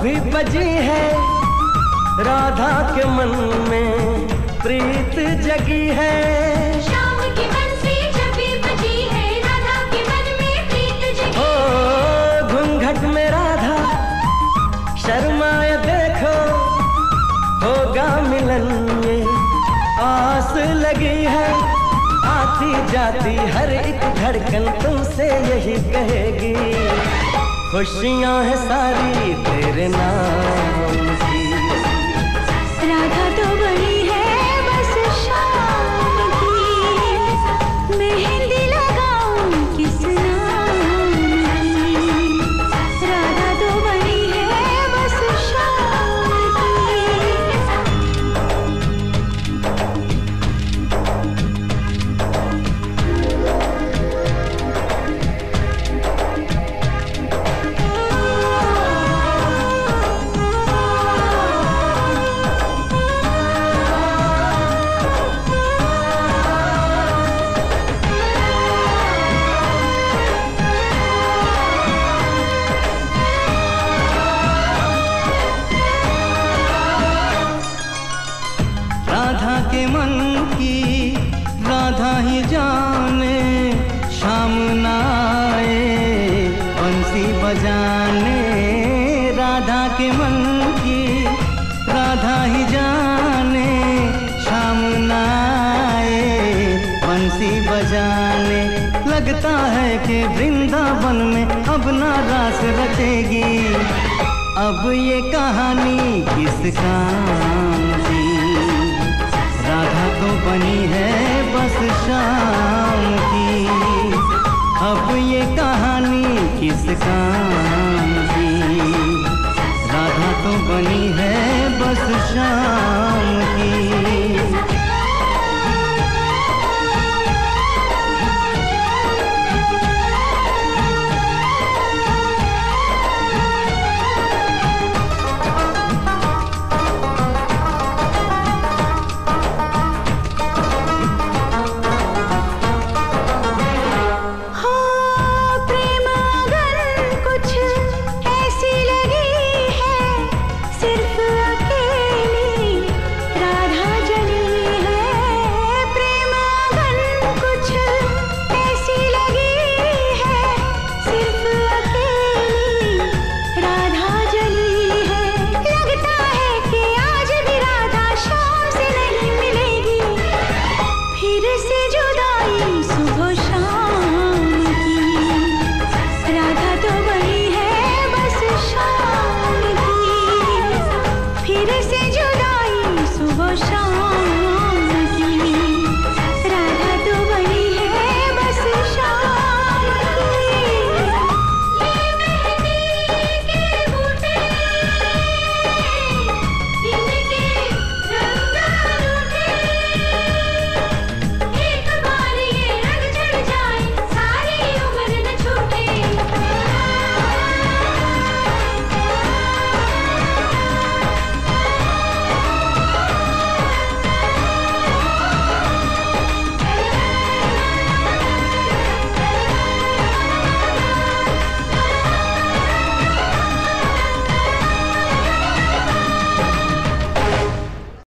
भी बजी है। राधा के मन में प्रीत जगी है। शाम की बंसी जब बजी है राधा के मन में प्रीत जगी ओ घूंघट में राधा शर्माए देखो। होगा मिलन ये आस लगी है। आती जाती हर एक धड़कन तुमसे यही कहेगी। खुशियाँ हैं सारी तेरे नाम की बंसी बजाने, लगता है कि वृंदावन में अब ना रास रचेगी। अब ये कहानी किस काम की? राधा तो बनी है बस शाम की। अब ये कहानी किस काम की? राधा तो बनी है बस शाम